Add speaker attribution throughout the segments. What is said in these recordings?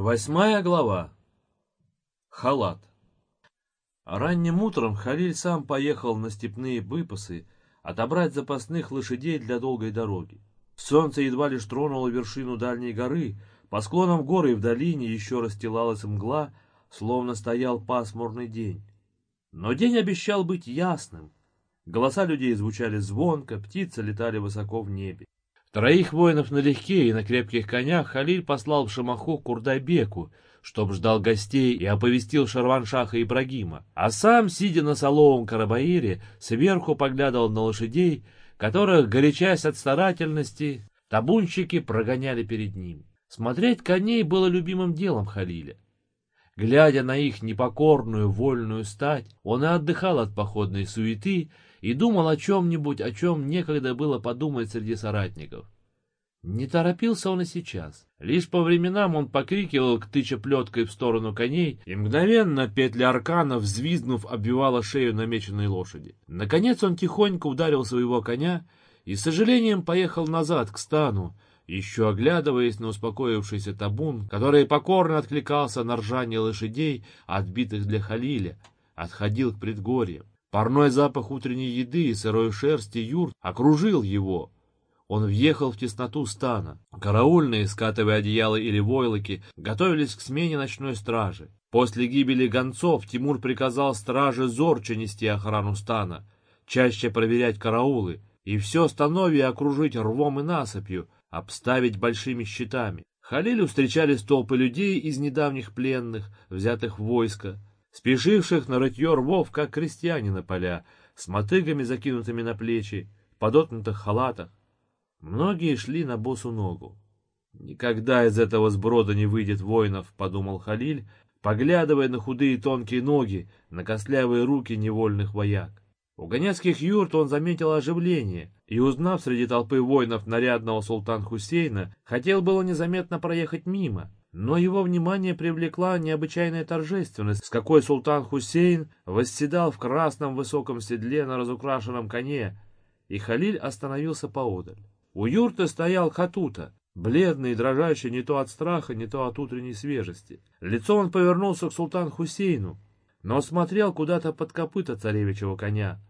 Speaker 1: Восьмая глава. Халат. Ранним утром Халиль сам поехал на степные выпасы отобрать запасных лошадей для долгой дороги. Солнце едва лишь тронуло вершину дальней горы, по склонам горы и в долине еще расстилалась мгла, словно стоял пасмурный день. Но день обещал быть ясным. Голоса людей звучали звонко, птицы летали высоко в небе. Троих воинов налегке и на крепких конях Халиль послал в Шамаху Курдайбеку, чтоб ждал гостей и оповестил Шарваншаха Ибрагима, а сам, сидя на соловом карабаире, сверху поглядывал на лошадей, которых, горячась от старательности, табунщики прогоняли перед ним. Смотреть коней было любимым делом Халиля. Глядя на их непокорную, вольную стать, он и отдыхал от походной суеты и думал о чем-нибудь, о чем некогда было подумать среди соратников. Не торопился он и сейчас. Лишь по временам он покрикивал, ктыча плеткой в сторону коней, и мгновенно петля аркана, взвизгнув, обвивала шею намеченной лошади. Наконец он тихонько ударил своего коня и с сожалением поехал назад, к стану, еще оглядываясь на успокоившийся табун, который покорно откликался на ржание лошадей, отбитых для Халиля, отходил к предгорьям. Парной запах утренней еды и сырой шерсти юрт окружил его. Он въехал в тесноту стана. Караульные, скатывая одеяла или войлоки, готовились к смене ночной стражи. После гибели гонцов Тимур приказал страже зорче нести охрану стана, чаще проверять караулы, и все становье окружить рвом и насыпью, обставить большими щитами. Халилю встречались толпы людей из недавних пленных, взятых в войско, спешивших на рытье рвов, как крестьяне на поля, с мотыгами, закинутыми на плечи, подотнутых халатах. Многие шли на босу ногу. «Никогда из этого сброда не выйдет воинов», — подумал Халиль, поглядывая на худые тонкие ноги, на костлявые руки невольных вояк. У гонецких юрт он заметил оживление и, узнав среди толпы воинов нарядного султан Хусейна, хотел было незаметно проехать мимо, но его внимание привлекла необычайная торжественность, с какой султан Хусейн восседал в красном высоком седле на разукрашенном коне, и Халиль остановился поодаль. У юрты стоял Хатута, бледный и дрожащий не то от страха, не то от утренней свежести. Лицо он повернулся к султан Хусейну, но смотрел куда-то под копыта царевичего коня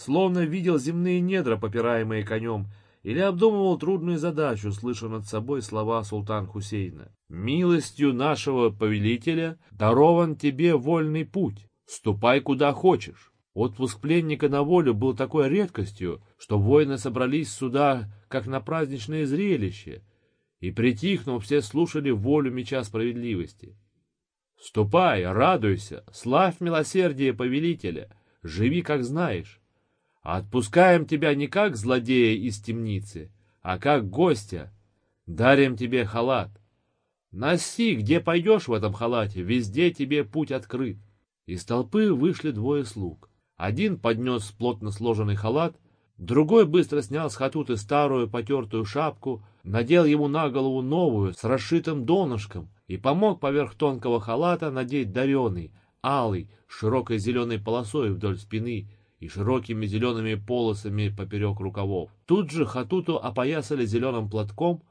Speaker 1: словно видел земные недра, попираемые конем, или обдумывал трудную задачу, слыша над собой слова султан Хусейна. «Милостью нашего повелителя дарован тебе вольный путь. Ступай куда хочешь». Отпуск пленника на волю был такой редкостью, что воины собрались сюда, как на праздничное зрелище, и, притихнув, все слушали волю меча справедливости. «Ступай, радуйся, славь милосердие повелителя, живи, как знаешь». Отпускаем тебя не как злодея из темницы, а как гостя. Дарим тебе халат. Носи, где пойдешь в этом халате, везде тебе путь открыт. Из толпы вышли двое слуг. Один поднес плотно сложенный халат, другой быстро снял с хатуты старую потертую шапку, надел ему на голову новую с расшитым донышком и помог поверх тонкого халата надеть дареный, алый, широкой зеленой полосой вдоль спины, и широкими зелеными полосами поперек рукавов. Тут же Хатуту опоясали зеленым платком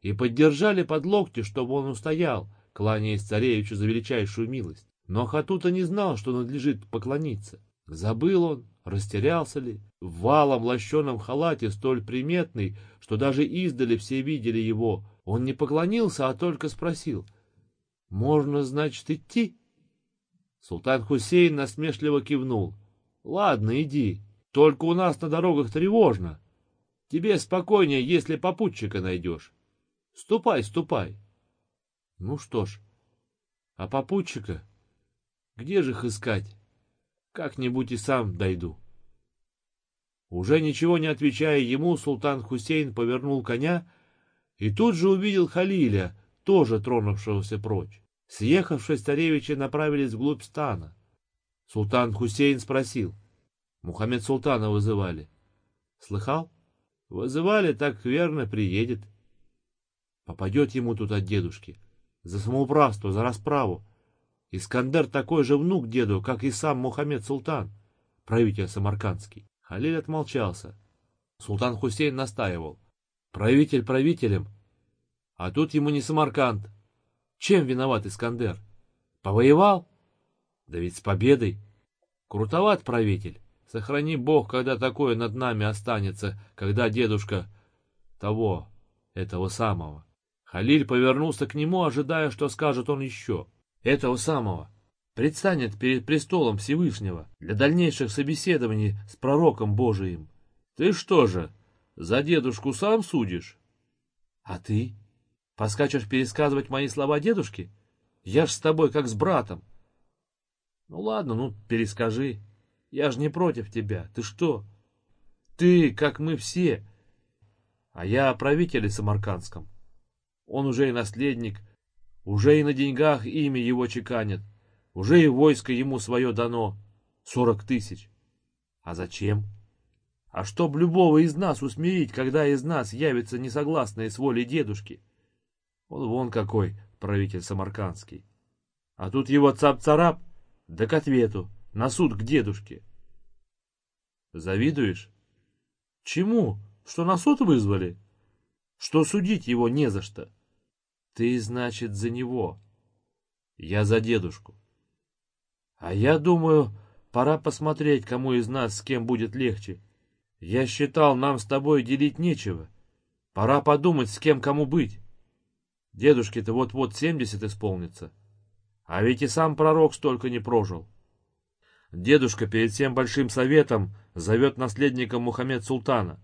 Speaker 1: и поддержали под локти, чтобы он устоял, кланяясь царевичу за величайшую милость. Но Хатута не знал, что надлежит поклониться. Забыл он, растерялся ли, в валом лощеном халате, столь приметный, что даже издали все видели его. Он не поклонился, а только спросил, «Можно, значит, идти?» Султан Хусейн насмешливо кивнул. Ладно, иди. Только у нас на дорогах тревожно. Тебе спокойнее, если попутчика найдешь. Ступай, ступай. Ну что ж, а попутчика? Где же их искать? Как-нибудь и сам дойду. Уже ничего не отвечая ему, султан Хусейн повернул коня и тут же увидел Халиля, тоже тронувшегося прочь. Съехавшие царевичи направились вглубь стана. Султан Хусейн спросил. Мухаммед Султана вызывали. Слыхал? Вызывали, так верно, приедет. Попадет ему тут от дедушки. За самоуправство, за расправу. Искандер такой же внук деду, как и сам Мухаммед Султан, правитель самаркандский. Халиль отмолчался. Султан Хусейн настаивал. Правитель правителем. А тут ему не Самарканд. Чем виноват Искандер? Повоевал? Да ведь с победой. Крутоват правитель. Сохрани Бог, когда такое над нами останется, когда дедушка того, этого самого. Халиль повернулся к нему, ожидая, что скажет он еще. Этого самого. Предстанет перед престолом Всевышнего для дальнейших собеседований с пророком Божиим. Ты что же, за дедушку сам судишь? А ты? Поскачешь пересказывать мои слова дедушке? Я ж с тобой как с братом. Ну ладно, ну перескажи. Я ж не против тебя. Ты что? Ты, как мы все. А я о правителе Самаркандском. Он уже и наследник, уже и на деньгах имя его чеканят, уже и войско ему свое дано. Сорок тысяч. А зачем? А чтоб любого из нас усмирить, когда из нас явится несогласные с волей дедушки. Он вон какой правитель самаркандский. А тут его цап-царап, да к ответу, на суд к дедушке. Завидуешь? Чему? Что на суд вызвали? Что судить его не за что? Ты, значит, за него. Я за дедушку. А я думаю, пора посмотреть, кому из нас с кем будет легче. Я считал, нам с тобой делить нечего. Пора подумать, с кем кому быть. Дедушке-то вот-вот семьдесят исполнится. А ведь и сам пророк столько не прожил. Дедушка перед всем большим советом зовет наследником Мухаммед Султана.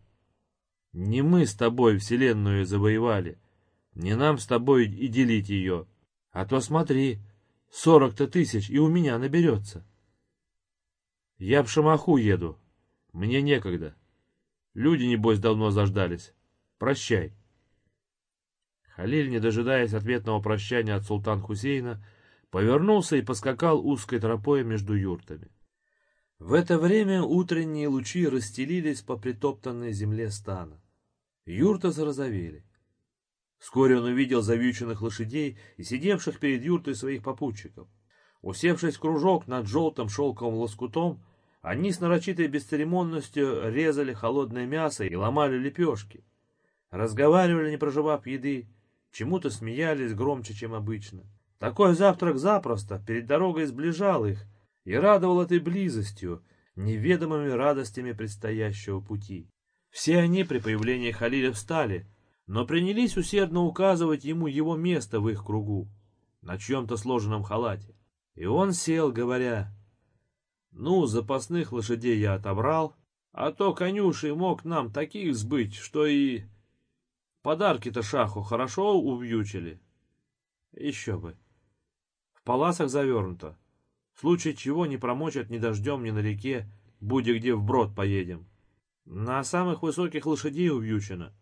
Speaker 1: Не мы с тобой вселенную завоевали, не нам с тобой и делить ее. А то смотри, сорок-то тысяч и у меня наберется. Я в Шамаху еду, мне некогда. Люди, небось, давно заждались. Прощай. Халиль, не дожидаясь ответного прощания от султан Хусейна, повернулся и поскакал узкой тропой между юртами. В это время утренние лучи расстелились по притоптанной земле стана. Юрты зарозовели. Вскоре он увидел завьюченных лошадей и сидевших перед юртой своих попутчиков. Усевшись в кружок над желтым шелковым лоскутом, они с нарочитой бесцеремонностью резали холодное мясо и ломали лепешки. Разговаривали, не проживав еды, чему-то смеялись громче, чем обычно. Такой завтрак запросто перед дорогой сближал их, и радовал этой близостью, неведомыми радостями предстоящего пути. Все они при появлении Халиля встали, но принялись усердно указывать ему его место в их кругу, на чьем-то сложенном халате. И он сел, говоря, «Ну, запасных лошадей я отобрал, а то конюший мог нам таких сбыть, что и... Подарки-то шаху хорошо увьючили. Еще бы. В паласах завернуто. В случае чего не промочат ни дождем, ни на реке, будь где вброд поедем. На самых высоких лошадей увьючено.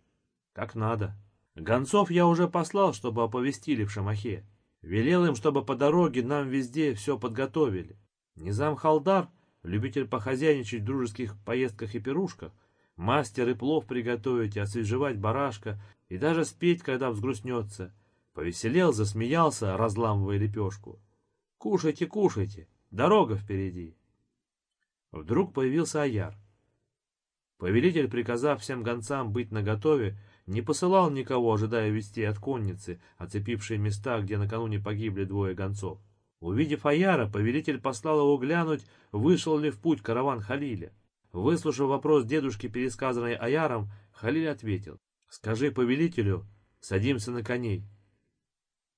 Speaker 1: Как надо. Гонцов я уже послал, чтобы оповестили в Шамахе. Велел им, чтобы по дороге нам везде все подготовили. Низам Халдар, любитель похозяйничать в дружеских поездках и пирушках, мастер и плов приготовить, освежевать барашка и даже спеть, когда взгрустнется. Повеселел, засмеялся, разламывая лепешку. Кушайте, кушайте, дорога впереди. Вдруг появился Аяр. Повелитель, приказав всем гонцам быть наготове, не посылал никого, ожидая вести от конницы, оцепившие места, где накануне погибли двое гонцов. Увидев Аяра, повелитель послал его глянуть, вышел ли в путь караван Халиля. Выслушав вопрос дедушки, пересказанный Аяром, Халиль ответил, «Скажи повелителю, садимся на коней».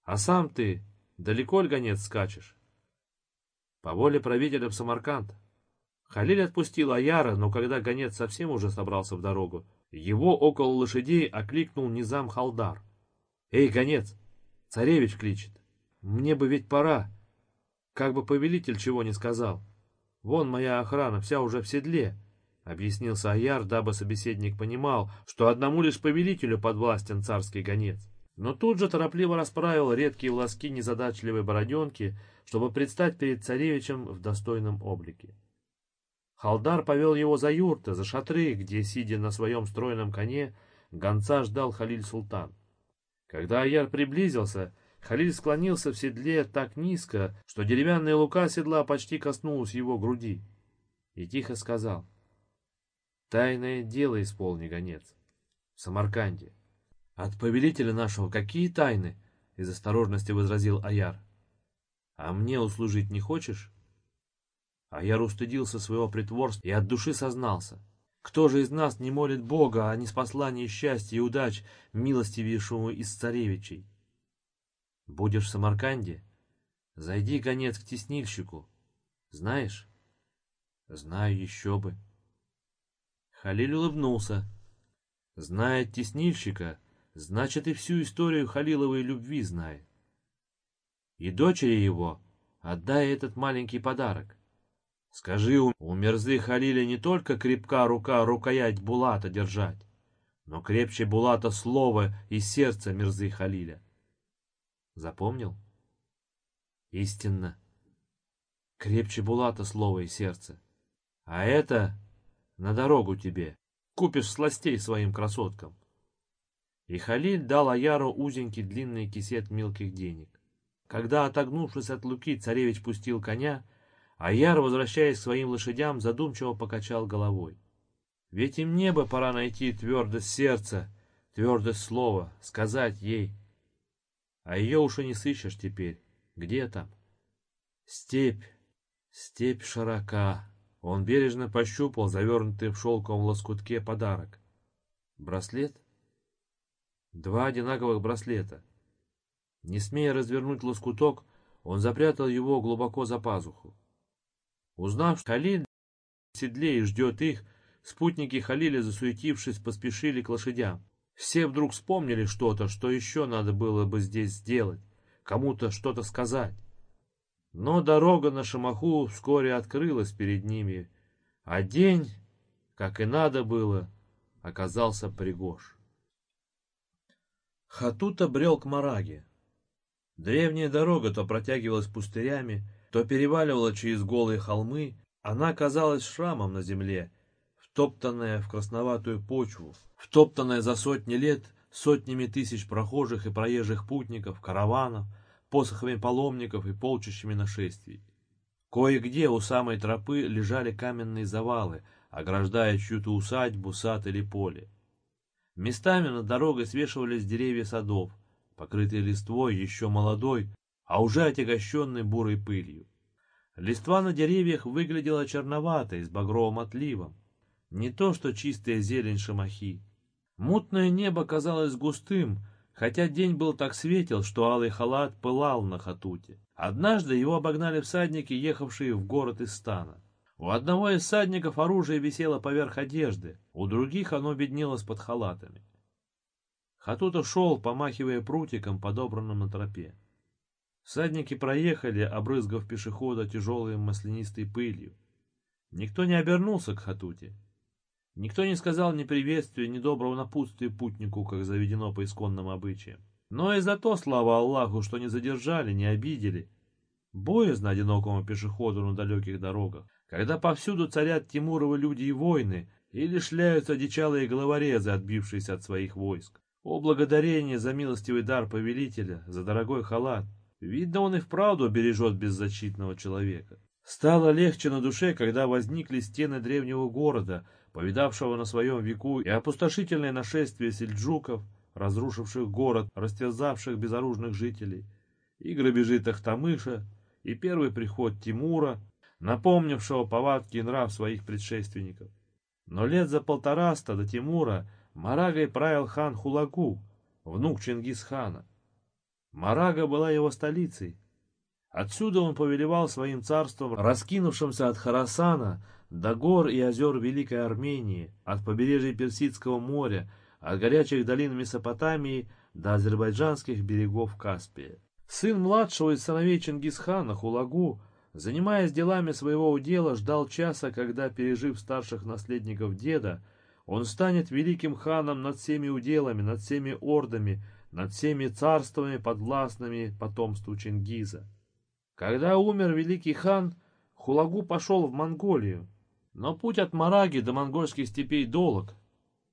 Speaker 1: «А сам ты Далеко ли гонец скачешь? По воле правителя Самарканд. Халиль отпустил Аяра, но когда гонец совсем уже собрался в дорогу, его около лошадей окликнул Низам Халдар. «Эй, гонец, царевич кличет. Мне бы ведь пора. Как бы повелитель чего не сказал. Вон моя охрана, вся уже в седле», — объяснился Аяр, дабы собеседник понимал, что одному лишь повелителю подвластен царский гонец но тут же торопливо расправил редкие волоски незадачливой бороденки, чтобы предстать перед царевичем в достойном облике. Халдар повел его за юрты, за шатры, где, сидя на своем стройном коне, гонца ждал Халиль Султан. Когда Аяр приблизился, Халиль склонился в седле так низко, что деревянная лука седла почти коснулась его груди, и тихо сказал, «Тайное дело исполни, гонец, в Самарканде. От повелителя нашего какие тайны? из осторожности возразил Аяр. А мне услужить не хочешь? Аяр устыдился своего притворства и от души сознался. Кто же из нас не молит Бога о неспослании счастья и удач милостивейшему из царевичей? Будешь в Самарканде? Зайди, гонец, к теснильщику. Знаешь? Знаю еще бы. Халиль улыбнулся. Знает теснильщика, значит и всю историю Халиловой любви знает. И дочери его отдай этот маленький подарок. Скажи, у мерзы Халиля не только крепка рука рукоять Булата держать, но крепче Булата слово и сердце мерзы Халиля. Запомнил? Истинно. Крепче Булата слово и сердце. А это на дорогу тебе. Купишь сластей своим красоткам. И Халиль дал Аяру узенький длинный кисет мелких денег. Когда, отогнувшись от луки, царевич пустил коня, Аяр, возвращаясь к своим лошадям, задумчиво покачал головой. Ведь им небо пора найти твердость сердца, твердость слова, сказать ей. А ее уж и не сыщешь теперь. Где там? Степь, степь широка. Он бережно пощупал завернутый в шелковом лоскутке подарок. Браслет? Два одинаковых браслета. Не смея развернуть лоскуток, он запрятал его глубоко за пазуху. Узнав, что Халиль в седле и ждет их, спутники Халиля, засуетившись, поспешили к лошадям. Все вдруг вспомнили что-то, что еще надо было бы здесь сделать, кому-то что-то сказать. Но дорога на Шамаху вскоре открылась перед ними, а день, как и надо было, оказался пригож. Хатута брел к Мараге. Древняя дорога то протягивалась пустырями, то переваливала через голые холмы, она казалась шрамом на земле, втоптанная в красноватую почву, втоптанная за сотни лет сотнями тысяч прохожих и проезжих путников, караванов, посохами паломников и полчищами нашествий. Кое-где у самой тропы лежали каменные завалы, ограждая чью-то усадьбу, сад или поле. Местами над дорогой свешивались деревья садов, покрытые листвой, еще молодой, а уже отягощенной бурой пылью. Листва на деревьях выглядела черноватой, с багровым отливом. Не то, что чистая зелень шамахи. Мутное небо казалось густым, хотя день был так светел, что алый халат пылал на хатуте. Однажды его обогнали всадники, ехавшие в город из стана. У одного из всадников оружие висело поверх одежды, у других оно виднелось под халатами. Хатута шел, помахивая прутиком, подобранным на тропе. Всадники проехали, обрызгав пешехода тяжелой маслянистой пылью. Никто не обернулся к Хатуте. Никто не сказал ни приветствия, ни доброго напутствия путнику, как заведено по исконным обычаям. Но и за то, слава Аллаху, что не задержали, не обидели. Боязно одинокому пешеходу на далеких дорогах, когда повсюду царят Тимуровы люди и войны, или шляются одичалые головорезы, отбившиеся от своих войск. О благодарение за милостивый дар повелителя, за дорогой халат. Видно, он и вправду бережет беззащитного человека. Стало легче на душе, когда возникли стены древнего города, повидавшего на своем веку и опустошительное нашествие сельджуков, разрушивших город, растерзавших безоружных жителей, и грабежи Тахтамыша, и первый приход Тимура, напомнившего повадки и нрав своих предшественников. Но лет за полтораста до Тимура Марагой правил хан Хулагу, внук Чингисхана. Марага была его столицей. Отсюда он повелевал своим царством, раскинувшимся от Харасана до гор и озер Великой Армении, от побережья Персидского моря, от горячих долин Месопотамии до азербайджанских берегов Каспия. Сын младшего из сыновей Чингисхана, Хулагу, занимаясь делами своего удела, ждал часа, когда, пережив старших наследников деда, он станет великим ханом над всеми уделами, над всеми ордами, над всеми царствами, подвластными потомству Чингиза. Когда умер великий хан, Хулагу пошел в Монголию, но путь от Мараги до монгольских степей долг.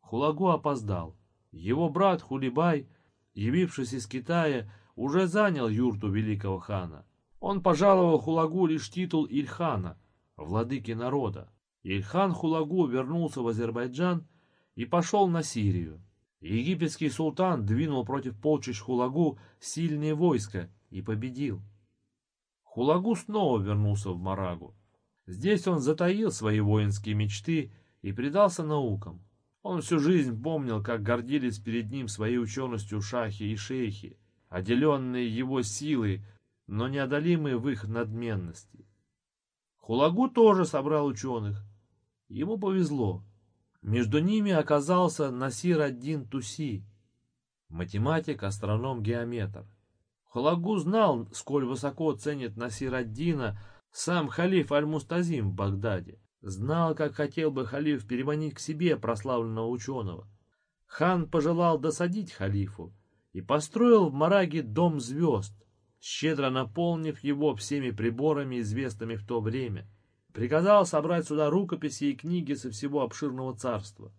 Speaker 1: Хулагу опоздал. Его брат Хулибай, явившись из Китая, уже занял юрту великого хана. Он пожаловал Хулагу лишь титул Ильхана, владыки народа. Ильхан Хулагу вернулся в Азербайджан и пошел на Сирию. Египетский султан двинул против полчищ Хулагу сильные войска и победил. Хулагу снова вернулся в Марагу. Здесь он затаил свои воинские мечты и предался наукам. Он всю жизнь помнил, как гордились перед ним своей ученостью шахи и шейхи, отделенные его силой, но неодолимые в их надменности. Хулагу тоже собрал ученых. Ему повезло. Между ними оказался Насир один Туси, математик, астроном, геометр. Хулагу знал, сколь высоко ценит Насир ад-Дина сам халиф Аль-Мустазим в Багдаде. Знал, как хотел бы халиф переманить к себе прославленного ученого. Хан пожелал досадить халифу и построил в Мараге дом звезд, щедро наполнив его всеми приборами, известными в то время. Приказал собрать сюда рукописи и книги со всего обширного царства.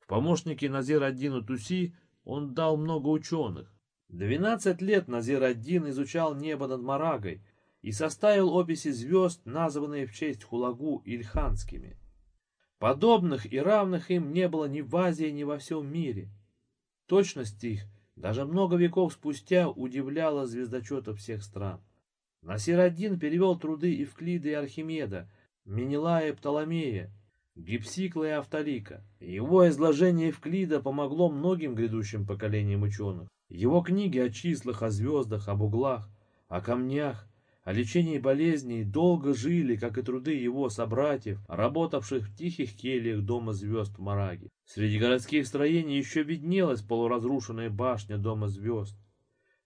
Speaker 1: В помощники Назир-Аддину Туси он дал много ученых. Двенадцать лет Назир-Аддин изучал небо над Марагой, и составил описи звезд, названные в честь Хулагу ильханскими. Подобных и равных им не было ни в Азии, ни во всем мире. Точность их даже много веков спустя удивляла звездочетов всех стран. Насир-один перевел труды Евклида и Архимеда, Менелая и Птоломея, Гипсикла и Автолика. Его изложение Евклида помогло многим грядущим поколениям ученых. Его книги о числах, о звездах, об углах, о камнях, о лечении болезней долго жили, как и труды его собратьев, работавших в тихих кельях Дома звезд в Мараге. Среди городских строений еще виднелась полуразрушенная башня Дома звезд.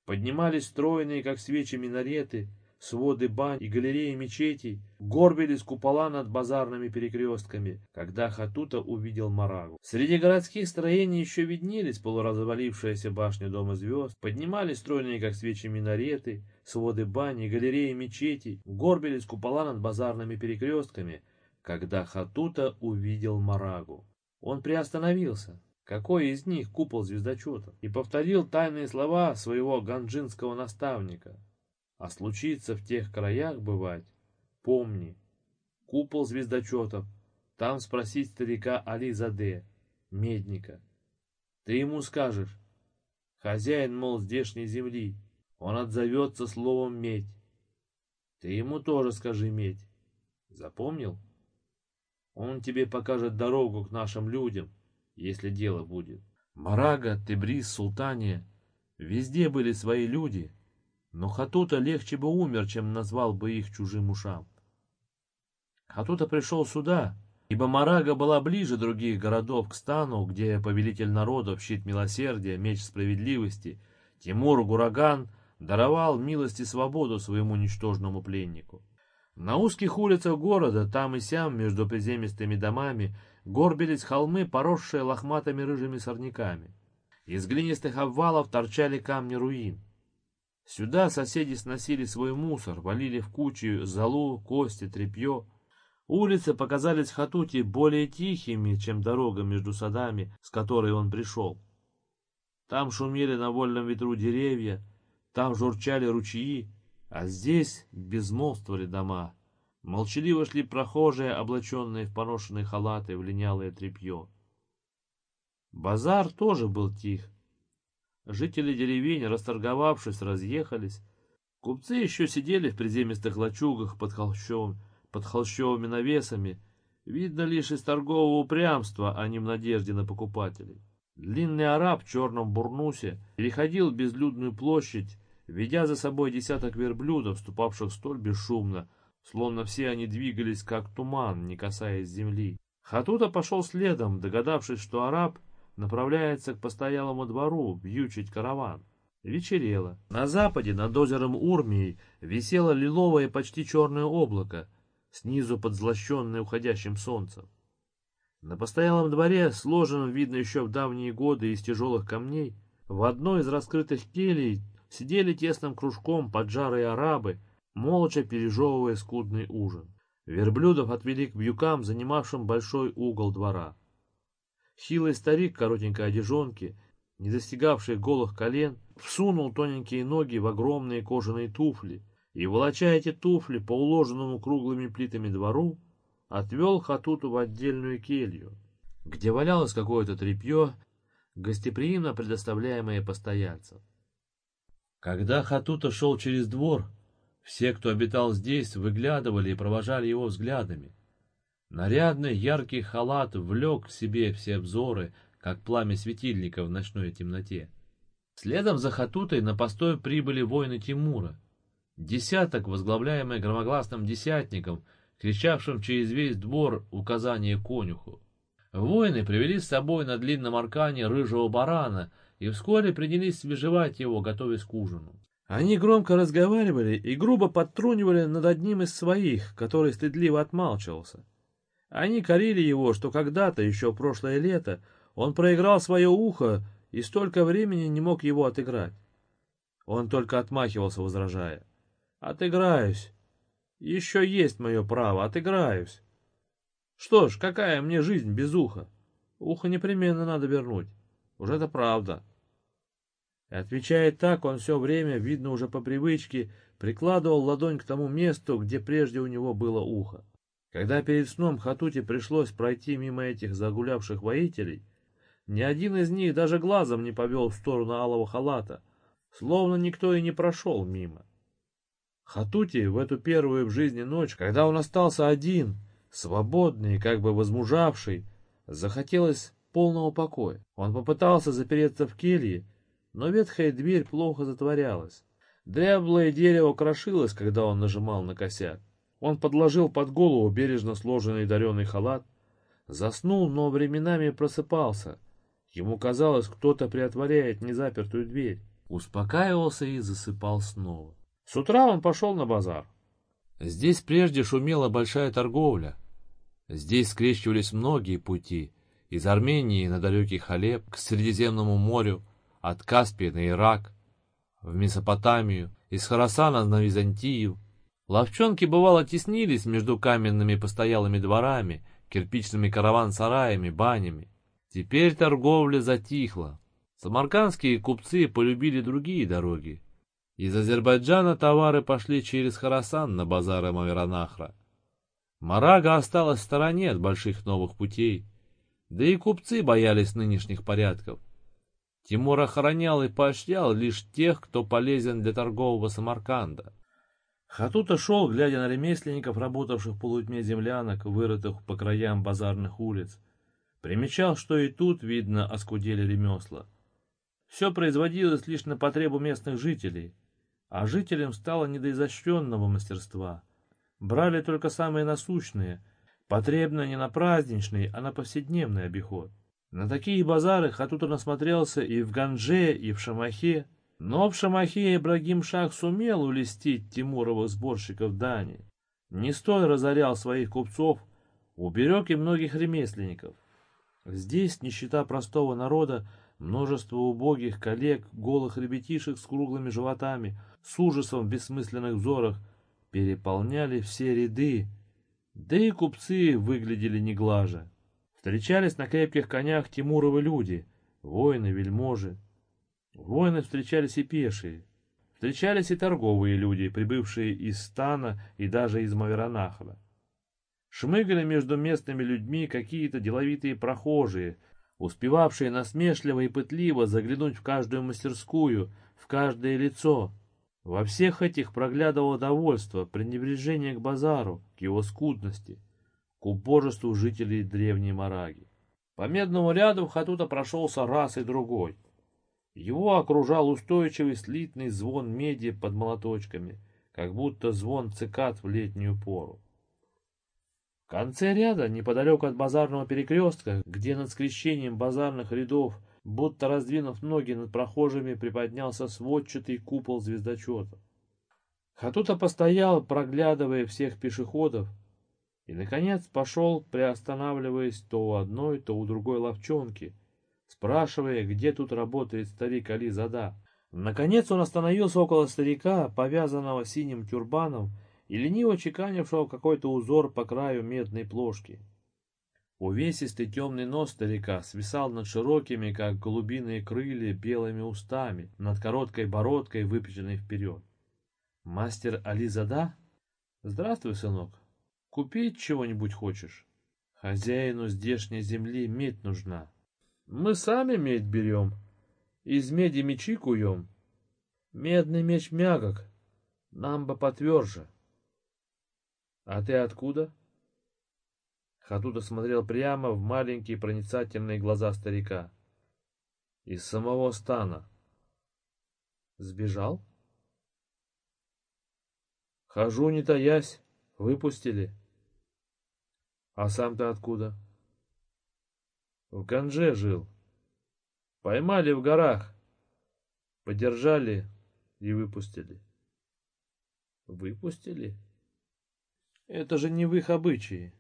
Speaker 1: Поднимались стройные, как свечи, минареты, своды бань и галереи мечетей, горбились купола над базарными перекрестками, когда Хатута увидел Марагу. Среди городских строений еще виднелись полуразвалившаяся башня Дома звезд, поднимались стройные, как свечи, минареты, своды бани, галереи мечетей, горбились купола над базарными перекрестками, когда Хатута увидел Марагу. Он приостановился. Какой из них купол звездочета? И повторил тайные слова своего ганджинского наставника. А случится в тех краях бывать, помни, купол звездочетов, там спросить старика Ализаде, медника. Ты ему скажешь, хозяин, мол, здешней земли, он отзовется словом «медь». Ты ему тоже скажи «медь». Запомнил? Он тебе покажет дорогу к нашим людям, если дело будет. Марага, Тебриз, Султания, везде были свои люди, но Хатута легче бы умер, чем назвал бы их чужим ушам. Хатута пришел сюда, ибо Марага была ближе других городов к стану, где повелитель народов, щит милосердия, меч справедливости, Тимур Гураган даровал милость и свободу своему ничтожному пленнику. На узких улицах города, там и сям, между приземистыми домами, горбились холмы, поросшие лохматыми рыжими сорняками. Из глинистых обвалов торчали камни руин. Сюда соседи сносили свой мусор, валили в кучу золу, кости, тряпье. Улицы показались Хатути более тихими, чем дорога между садами, с которой он пришел. Там шумели на вольном ветру деревья, там журчали ручьи, а здесь безмолвствовали дома. Молчаливо шли прохожие, облаченные в поношенные халаты, в линялое тряпье. Базар тоже был тих. Жители деревень, расторговавшись, разъехались. Купцы еще сидели в приземистых лачугах под, холщовым, под холщовыми навесами. Видно лишь из торгового упрямства, а не в надежде на покупателей. Длинный араб в черном бурнусе переходил безлюдную площадь, ведя за собой десяток верблюдов, ступавших столь бесшумно, словно все они двигались как туман, не касаясь земли. Хатута пошел следом, догадавшись, что араб направляется к постоялому двору вьючить караван. Вечерело. На западе, над озером Урмией, висело лиловое почти черное облако, снизу подзлощенное уходящим солнцем. На постоялом дворе, сложенном, видно еще в давние годы из тяжелых камней, в одной из раскрытых келей сидели тесным кружком поджарые арабы, молча пережевывая скудный ужин. Верблюдов отвели к бьюкам, занимавшим большой угол двора. Хилый старик коротенькой одежонки, не достигавший голых колен, всунул тоненькие ноги в огромные кожаные туфли и, волоча эти туфли по уложенному круглыми плитами двору, отвел Хатуту в отдельную келью, где валялось какое-то тряпье, гостеприимно предоставляемые постояльцам. Когда Хатута шел через двор, все, кто обитал здесь, выглядывали и провожали его взглядами. Нарядный яркий халат влек к себе все взоры, как пламя светильника в ночной темноте. Следом за Хатутой на постой прибыли воины Тимура. Десяток, возглавляемый громогласным десятником, кричавшим через весь двор указание конюху. Воины привели с собой на длинном аркане рыжего барана и вскоре принялись свежевать его, готовясь к ужину. Они громко разговаривали и грубо подтрунивали над одним из своих, который стыдливо отмалчивался. Они корили его, что когда-то, еще прошлое лето, он проиграл свое ухо и столько времени не мог его отыграть. Он только отмахивался, возражая. «Отыграюсь. Еще есть мое право, отыграюсь. Что ж, какая мне жизнь без уха? Ухо непременно надо вернуть. Уже это правда». И отвечая так, он все время, видно уже по привычке, прикладывал ладонь к тому месту, где прежде у него было ухо. Когда перед сном Хатуте пришлось пройти мимо этих загулявших воителей, ни один из них даже глазом не повел в сторону алого халата, словно никто и не прошел мимо. Хатути в эту первую в жизни ночь, когда он остался один, свободный, как бы возмужавший, захотелось полного покоя. Он попытался запереться в келье, но ветхая дверь плохо затворялась. Дряблое дерево крошилось, когда он нажимал на косяк. Он подложил под голову бережно сложенный дареный халат, заснул, но временами просыпался. Ему казалось, кто-то приотворяет незапертую дверь. Успокаивался и засыпал снова. С утра он пошел на базар. Здесь прежде шумела большая торговля. Здесь скрещивались многие пути. Из Армении на далекий Халеб, к Средиземному морю, от Каспия на Ирак, в Месопотамию, из Харасана на Византию. Ловчонки, бывало, теснились между каменными постоялыми дворами, кирпичными караван-сараями, банями. Теперь торговля затихла. Самаркандские купцы полюбили другие дороги. Из Азербайджана товары пошли через Харасан на базары Маверанахра. Марага осталась в стороне от больших новых путей, да и купцы боялись нынешних порядков. Тимур охранял и поощрял лишь тех, кто полезен для торгового Самарканда. Хатута шел, глядя на ремесленников, работавших в полутьме землянок, вырытых по краям базарных улиц. Примечал, что и тут, видно, оскудели ремесла. Все производилось лишь на потребу местных жителей, а жителям стало не мастерства. Брали только самые насущные, потребно не на праздничный, а на повседневный обиход. На такие базары Хатута насмотрелся и в Ганже, и в Шамахе. Но в Шамахе Ибрагим Шах сумел улестить Тимуровых сборщиков дани. Не столь разорял своих купцов, уберег и многих ремесленников. Здесь нищета простого народа, множество убогих коллег, голых ребятишек с круглыми животами, с ужасом в бессмысленных взорах, переполняли все ряды, да и купцы выглядели не глаже. Встречались на крепких конях Тимуровы люди, воины, вельможи. Воины встречались и пешие. Встречались и торговые люди, прибывшие из стана и даже из Маверанахра. Шмыгали между местными людьми какие-то деловитые прохожие, успевавшие насмешливо и пытливо заглянуть в каждую мастерскую, в каждое лицо. Во всех этих проглядывало довольство, пренебрежение к базару, к его скудности — к убожеству жителей древней Мараги. По медному ряду Хатута прошелся раз и другой. Его окружал устойчивый слитный звон меди под молоточками, как будто звон цикад в летнюю пору. В конце ряда, неподалеку от базарного перекрестка, где над скрещением базарных рядов, будто раздвинув ноги над прохожими, приподнялся сводчатый купол звездочета. Хатута постоял, проглядывая всех пешеходов, и, наконец, пошел, приостанавливаясь то у одной, то у другой ловчонки, спрашивая, где тут работает старик Али Зада. Наконец он остановился около старика, повязанного синим тюрбаном и лениво чеканившего какой-то узор по краю медной плошки. Увесистый темный нос старика свисал над широкими, как голубиные крылья, белыми устами, над короткой бородкой, выпеченной вперед. «Мастер Ализада? Здравствуй, сынок. Купить чего-нибудь хочешь? Хозяину здешней земли медь нужна. Мы сами медь берем, из меди мечи куем. Медный меч мягок, нам бы потверже. А ты откуда? Хатуда смотрел прямо в маленькие проницательные глаза старика. Из самого стана. Сбежал? Хожу, не таясь, выпустили. А сам ты откуда? В Ганже жил. Поймали в горах. Подержали и выпустили. Выпустили? Это же не в их обычаи.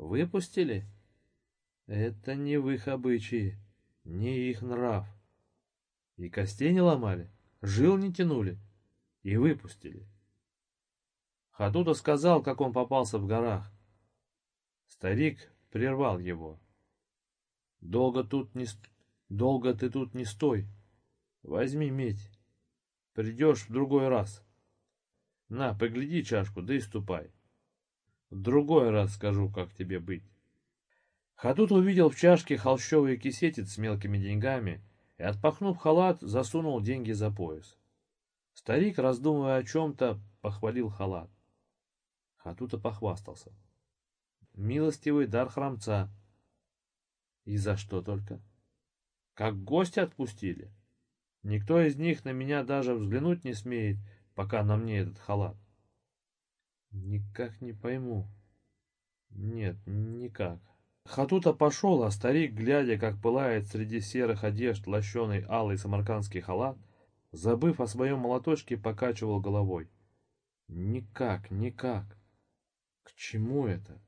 Speaker 1: Выпустили? Это не в их обычаи, не их нрав. И костей не ломали, жил не тянули и выпустили. Хатута сказал, как он попался в горах. Старик прервал его. Долго тут не... Долго ты тут не стой. Возьми медь. Придешь в другой раз. На, погляди чашку, да и ступай. Другой раз скажу, как тебе быть. Хатут увидел в чашке холщовый кисетец с мелкими деньгами и, отпахнув халат, засунул деньги за пояс. Старик, раздумывая о чем-то, похвалил халат. Хатута похвастался. Милостивый дар храмца. И за что только? Как гости отпустили. Никто из них на меня даже взглянуть не смеет, пока на мне этот халат. Никак не пойму. Нет, никак. Хатута пошел, а старик, глядя, как пылает среди серых одежд лощеный алый самаркандский халат, забыв о своем молоточке, покачивал головой. Никак, никак. К чему это?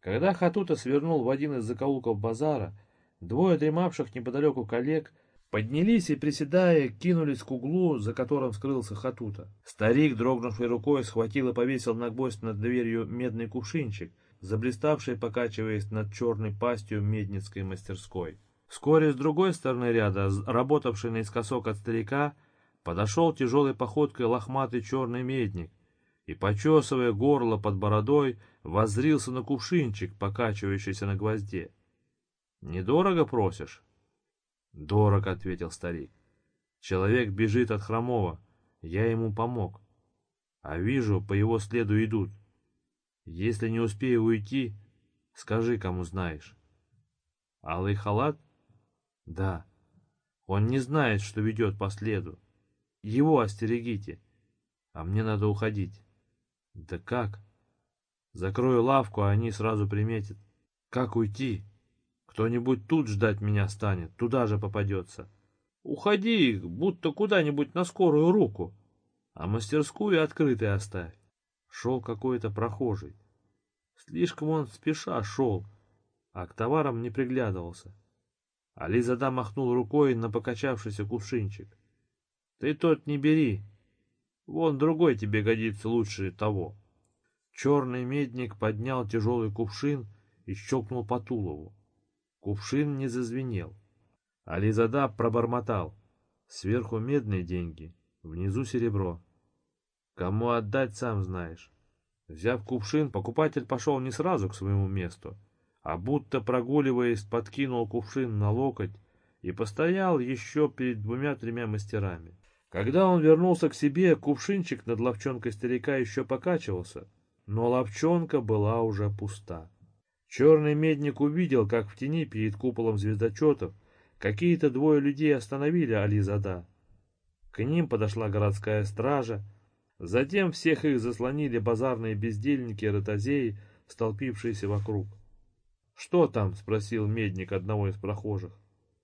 Speaker 1: Когда Хатута свернул в один из закоулков базара, двое дремавших неподалеку коллег поднялись и, приседая, кинулись к углу, за которым скрылся Хатута. Старик, дрогнувшей рукой, схватил и повесил на гвоздь над дверью медный кувшинчик, заблиставший, покачиваясь над черной пастью медницкой мастерской. Вскоре с другой стороны ряда, работавший наискосок от старика, подошел тяжелой походкой лохматый черный медник, и, почесывая горло под бородой, воззрился на кувшинчик, покачивающийся на гвозде. «Недорого просишь?» «Дорого», — ответил старик. «Человек бежит от хромого, я ему помог. А вижу, по его следу идут. Если не успею уйти, скажи, кому знаешь». «Алый халат?» «Да. Он не знает, что ведет по следу. Его остерегите, а мне надо уходить». Да как? Закрою лавку, а они сразу приметят. Как уйти? Кто-нибудь тут ждать меня станет, туда же попадется. Уходи, будто куда-нибудь на скорую руку, а мастерскую открытой оставь. Шел какой-то прохожий. Слишком он спеша шел, а к товарам не приглядывался. Ализада махнул рукой на покачавшийся кувшинчик. Ты тот не бери, Вон другой тебе годится лучше того. Черный медник поднял тяжелый кувшин и щелкнул по Тулову. Кувшин не зазвенел. Ализада пробормотал. Сверху медные деньги, внизу серебро. Кому отдать, сам знаешь. Взяв кувшин, покупатель пошел не сразу к своему месту, а будто прогуливаясь, подкинул кувшин на локоть и постоял еще перед двумя-тремя мастерами. Когда он вернулся к себе, кувшинчик над ловчонкой старика еще покачивался, но ловчонка была уже пуста. Черный медник увидел, как в тени перед куполом звездочетов какие-то двое людей остановили Ализада. К ним подошла городская стража, затем всех их заслонили базарные бездельники и ротозеи, столпившиеся вокруг. «Что там?» — спросил медник одного из прохожих.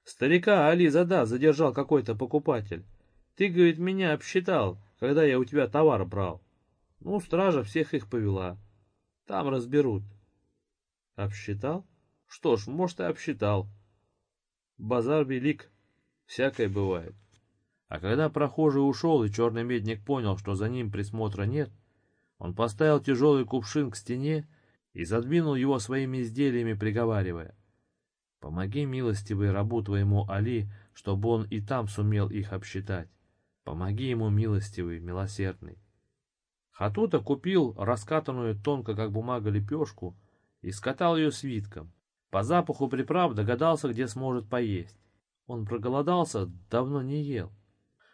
Speaker 1: «Старика Ализада задержал какой-то покупатель. Ты, говорит, меня обсчитал, когда я у тебя товар брал. Ну, стража всех их повела. Там разберут. Обсчитал? Что ж, может, и обсчитал. Базар велик, всякое бывает. А когда прохожий ушел, и черный медник понял, что за ним присмотра нет, он поставил тяжелый кувшин к стене и задвинул его своими изделиями, приговаривая. «Помоги, милостивый рабу твоему Али, чтобы он и там сумел их обсчитать. Помоги ему, милостивый, милосердный. Хатута купил раскатанную тонко, как бумага, лепешку и скатал ее свитком. По запаху приправ догадался, где сможет поесть. Он проголодался, давно не ел.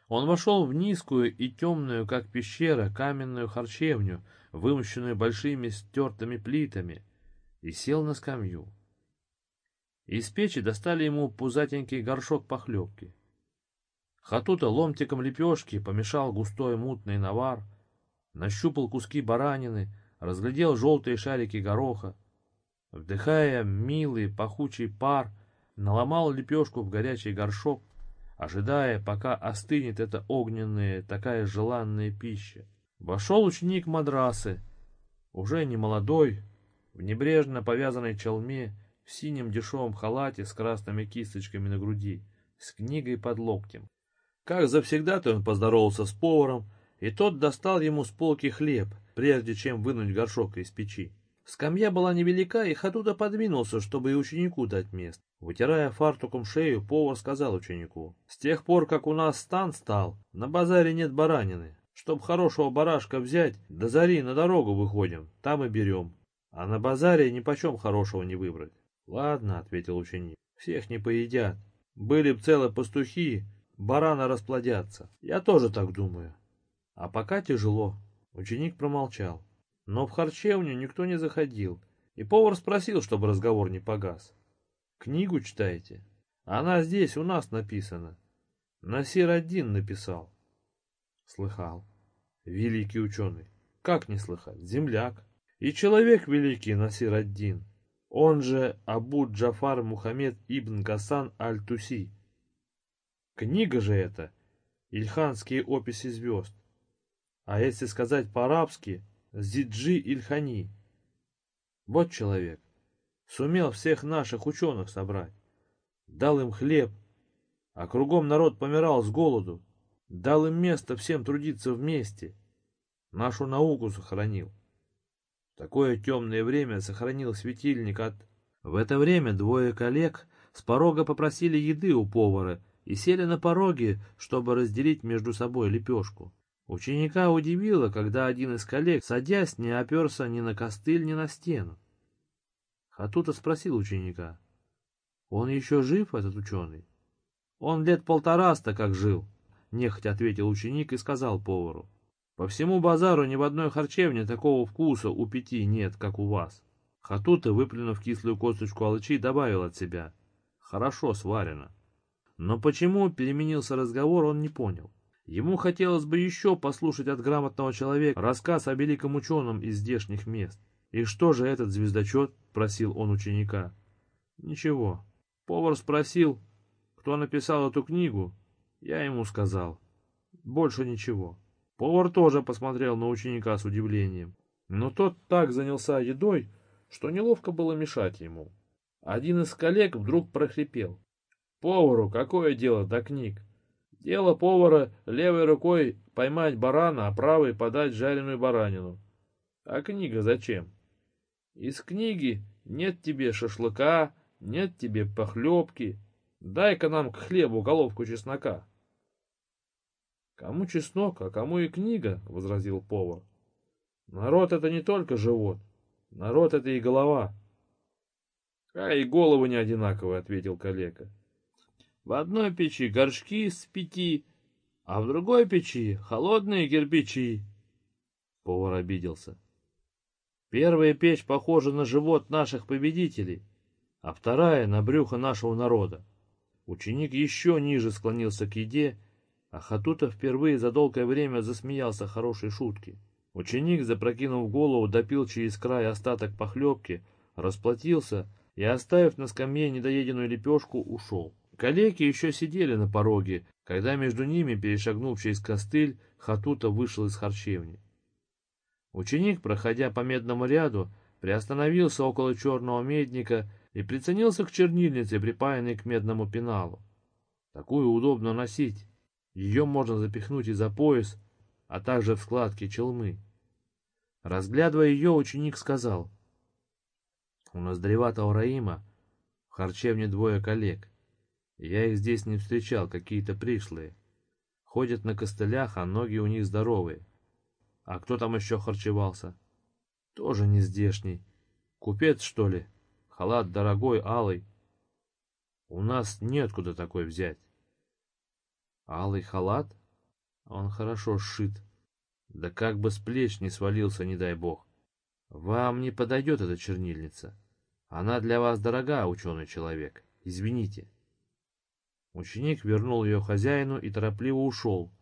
Speaker 1: Он вошел в низкую и темную, как пещера, каменную харчевню, вымощенную большими стертыми плитами, и сел на скамью. Из печи достали ему пузатенький горшок похлебки. Хатута ломтиком лепешки помешал густой мутный навар, нащупал куски баранины, разглядел желтые шарики гороха. Вдыхая милый пахучий пар, наломал лепешку в горячий горшок, ожидая, пока остынет эта огненная, такая желанная пища. Вошел ученик мадрасы, уже не молодой, в небрежно повязанной челме, в синем дешевом халате с красными кисточками на груди, с книгой под локтем. Как завсегда-то он поздоровался с поваром, и тот достал ему с полки хлеб, прежде чем вынуть горшок из печи. Скамья была невелика, и Хатута подвинулся, чтобы и ученику дать место. Вытирая фартуком шею, повар сказал ученику, «С тех пор, как у нас стан стал, на базаре нет баранины. Чтоб хорошего барашка взять, до зари на дорогу выходим, там и берем. А на базаре ни почем хорошего не выбрать». «Ладно», — ответил ученик, — «всех не поедят. Были б целы пастухи, барана расплодятся. Я тоже так думаю. А пока тяжело». Ученик промолчал. Но в харчевню никто не заходил, и повар спросил, чтобы разговор не погас. «Книгу читаете? Она здесь, у нас написана. Насир один написал». Слыхал. Великий ученый. Как не слыхать? Земляк. И человек великий Насир один. Он же Абу Джафар Мухаммед ибн Гасан Аль-Туси. Книга же это Ильханские описи звезд. А если сказать по-арабски, Зиджи Ильхани. Вот человек. Сумел всех наших ученых собрать. Дал им хлеб, а кругом народ помирал с голоду. Дал им место всем трудиться вместе. Нашу науку сохранил. такое темное время сохранил светильник от... В это время двое коллег с порога попросили еды у повара и сели на пороге, чтобы разделить между собой лепешку. Ученика удивило, когда один из коллег, садясь, не оперся ни на костыль, ни на стену. Хатута спросил ученика. «Он еще жив, этот ученый?» «Он лет полтораста как жил», — нехотя ответил ученик и сказал повару. «По всему базару ни в одной харчевне такого вкуса у пяти нет, как у вас». Хатута, выплюнув кислую косточку алычи, добавил от себя. «Хорошо сварено». Но почему переменился разговор, он не понял. Ему хотелось бы еще послушать от грамотного человека рассказ о великом ученом из здешних мест. «И что же этот звездочет?» — просил он ученика. «Ничего. Повар спросил, кто написал эту книгу. Я ему сказал. Больше ничего». Повар тоже посмотрел на ученика с удивлением. Но тот так занялся едой, что неловко было мешать ему. Один из коллег вдруг прохрипел. «Повару какое дело до книг? Дело повара левой рукой поймать барана, а правой подать жареную баранину. А книга зачем? Из книги нет тебе шашлыка, нет тебе похлебки. Дай-ка нам к хлебу головку чеснока. Кому чеснок, а кому и книга, — возразил повар. Народ — это не только живот, народ — это и голова. — А и головы не одинаковые, — ответил коллега. В одной печи горшки с пяти, а в другой печи холодные кирпичи. Повар обиделся. Первая печь похожа на живот наших победителей, а вторая — на брюхо нашего народа. Ученик еще ниже склонился к еде, а Хатута впервые за долгое время засмеялся хорошей шутки. Ученик, запрокинув голову, допил через край остаток похлебки, расплатился и, оставив на скамье недоеденную лепешку, ушел. Коллеги еще сидели на пороге, когда между ними, перешагнув через костыль, Хатута вышел из харчевни. Ученик, проходя по медному ряду, приостановился около черного медника и приценился к чернильнице, припаянной к медному пеналу. Такую удобно носить. Ее можно запихнуть и за пояс, а также в складки челмы. Разглядывая ее, ученик сказал, «У наздреватого Раима в харчевне двое коллег. Я их здесь не встречал, какие-то пришлые. Ходят на костылях, а ноги у них здоровые. А кто там еще харчевался? Тоже не здешний. Купец, что ли? Халат дорогой, алый. У нас неоткуда такой взять. Алый халат? Он хорошо сшит. Да как бы с плеч не свалился, не дай бог. Вам не подойдет эта чернильница. Она для вас дорога, ученый человек. Извините. Ученик вернул ее хозяину и торопливо ушел.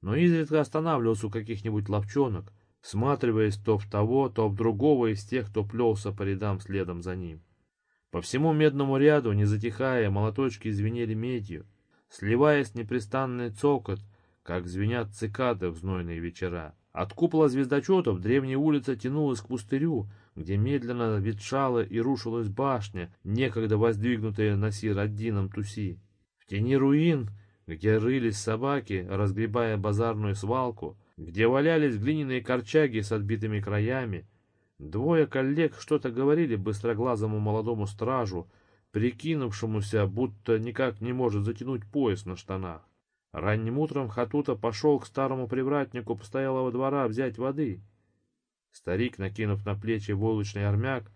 Speaker 1: Но изредка останавливался у каких-нибудь ловчонок, всматриваясь то в того, то в другого из тех, кто плелся по рядам следом за ним. По всему медному ряду, не затихая, молоточки звенели медью, сливаясь непрестанный цокот, как звенят цикады в знойные вечера. От купола звездочетов древняя улица тянулась к пустырю, где медленно ветшала и рушилась башня, некогда воздвигнутая на Сир-Аддином Туси. Тени руин, где рылись собаки, разгребая базарную свалку, где валялись глиняные корчаги с отбитыми краями, двое коллег что-то говорили быстроглазому молодому стражу, прикинувшемуся, будто никак не может затянуть пояс на штанах. Ранним утром Хатута пошел к старому привратнику постоялого двора взять воды. Старик, накинув на плечи войлочный армяк,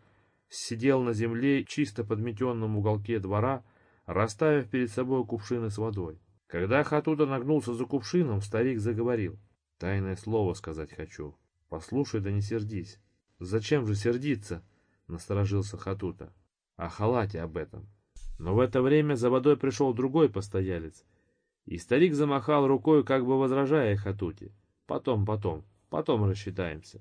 Speaker 1: сидел на земле, чисто подметенном уголке двора, расставив перед собой кувшины с водой. Когда Хатута нагнулся за кувшином, старик заговорил. «Тайное слово сказать хочу. Послушай, да не сердись». «Зачем же сердиться?» — насторожился Хатута. «О халате об этом». Но в это время за водой пришел другой постоялец, и старик замахал рукой, как бы возражая Хатуте. «Потом, потом, потом рассчитаемся».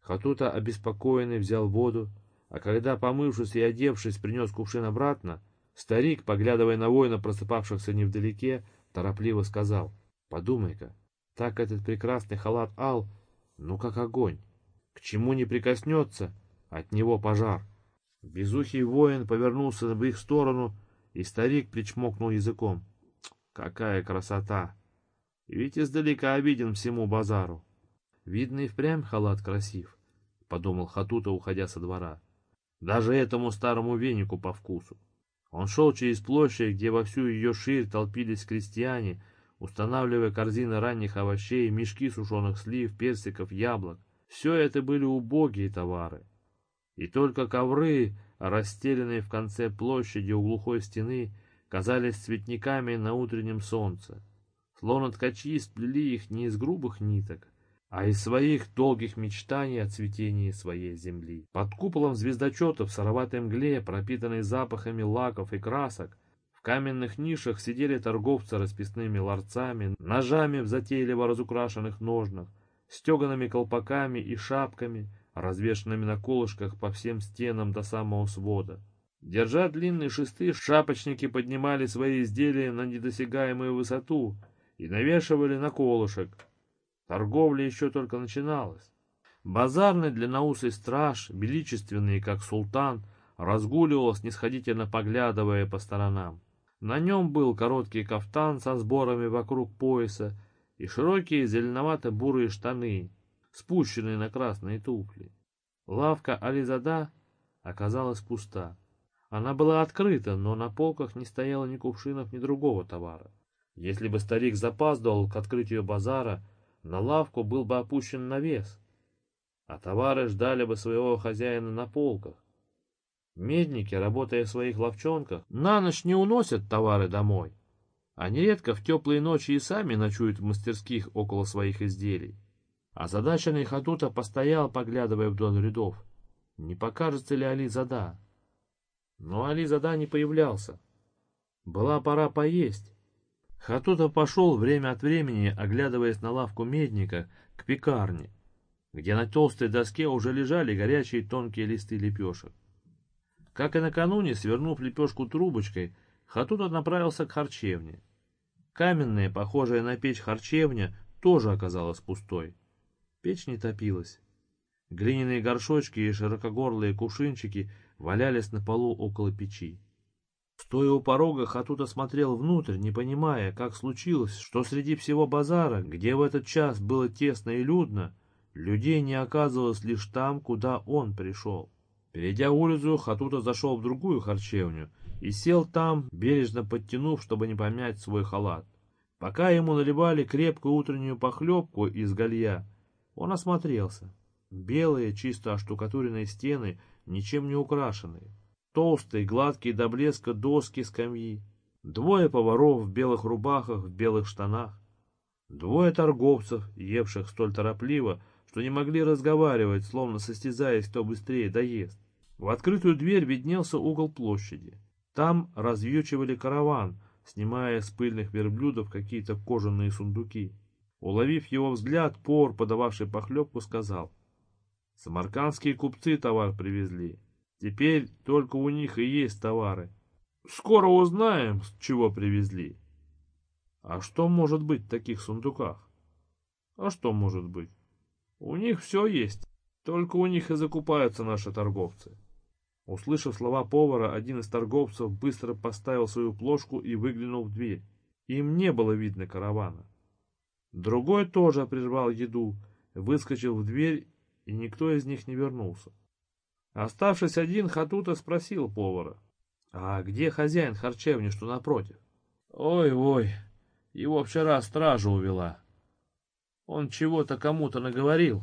Speaker 1: Хатута, обеспокоенный, взял воду, а когда, помывшись и одевшись, принес кувшин обратно, старик, поглядывая на воина, просыпавшихся невдалеке, торопливо сказал, «Подумай-ка, так этот прекрасный халат Ал, ну как огонь, к чему не прикоснется, от него пожар». Безухий воин повернулся в их сторону, и старик причмокнул языком. Какая красота! Ведь издалека обиден всему базару. Видно и впрямь халат красив, — подумал Хатута, уходя со двора. Даже этому старому венику по вкусу. Он шел через площадь, где во всю ее ширь толпились крестьяне, устанавливая корзины ранних овощей, мешки сушеных слив, персиков, яблок. Все это были убогие товары. И только ковры, расстеленные в конце площади у глухой стены, казались цветниками на утреннем солнце. Словно ткачи сплели их не из грубых ниток, а из своих долгих мечтаний о цветении своей земли. Под куполом звездочетов в сыроватой мгле, пропитанной запахами лаков и красок, в каменных нишах сидели торговцы расписными ларцами, ножами в затейливо разукрашенных ножнах, стеганными колпаками и шапками, развешанными на колышках по всем стенам до самого свода. Держа длинные шесты, шапочники поднимали свои изделия на недосягаемую высоту и навешивали на колышек. Торговля еще только начиналась. Базарный длинноусый страж, величественный, как султан, разгуливал, снисходительно поглядывая по сторонам. На нем был короткий кафтан со сборами вокруг пояса и широкие зеленовато-бурые штаны, спущенные на красные туфли. Лавка Ализада оказалась пуста. Она была открыта, но на полках не стояло ни кувшинов, ни другого товара. Если бы старик запаздывал к открытию базара, на лавку был бы опущен навес, а товары ждали бы своего хозяина на полках. Медники, работая в своих ловчонках, на ночь не уносят товары домой. Они редко в теплые ночи и сами ночуют в мастерских около своих изделий. А задача Хатута постоял, поглядывая вдоль рядов. Не покажется ли Али Зада? Но Али Зада не появлялся. Была пора поесть. Хатута пошел время от времени, оглядываясь на лавку медника, к пекарне, где на толстой доске уже лежали горячие тонкие листы лепешек. Как и накануне, свернув лепешку трубочкой, Хатута направился к харчевне. Каменная, похожая на печь харчевня, тоже оказалась пустой. Печь не топилась. Глиняные горшочки и широкогорлые кувшинчики валялись на полу около печи. Стоя у порога, Хатута смотрел внутрь, не понимая, как случилось, что среди всего базара, где в этот час было тесно и людно, людей не оказывалось лишь там, куда он пришел. Перейдя улицу, Хатута зашел в другую харчевню и сел там, бережно подтянув, чтобы не помять свой халат. Пока ему наливали крепкую утреннюю похлебку из галья, он осмотрелся. Белые, чисто оштукатуренные стены, ничем не украшенные. Толстые, гладкие до блеска доски скамьи, двое поваров в белых рубахах, в белых штанах, двое торговцев, евших столь торопливо, что не могли разговаривать, словно состязаясь, кто быстрее доест. В открытую дверь виднелся угол площади. Там развьючивали караван, снимая с пыльных верблюдов какие-то кожаные сундуки. Уловив его взгляд, пор, подававший похлебку, сказал, «Самаркандские купцы товар привезли. Теперь только у них и есть товары. Скоро узнаем, с чего привезли». «А что может быть в таких сундуках?» «А что может быть? У них все есть, только у них и закупаются наши торговцы». Услышав слова повара, один из торговцев быстро поставил свою плошку и выглянул в дверь. Им не было видно каравана. Другой тоже прервал еду, выскочил в дверь, и никто из них не вернулся. Оставшись один, Хатута спросил повара, «А где хозяин харчевни, что напротив?» «Ой-ой, его вчера стража увела. Он чего-то кому-то наговорил.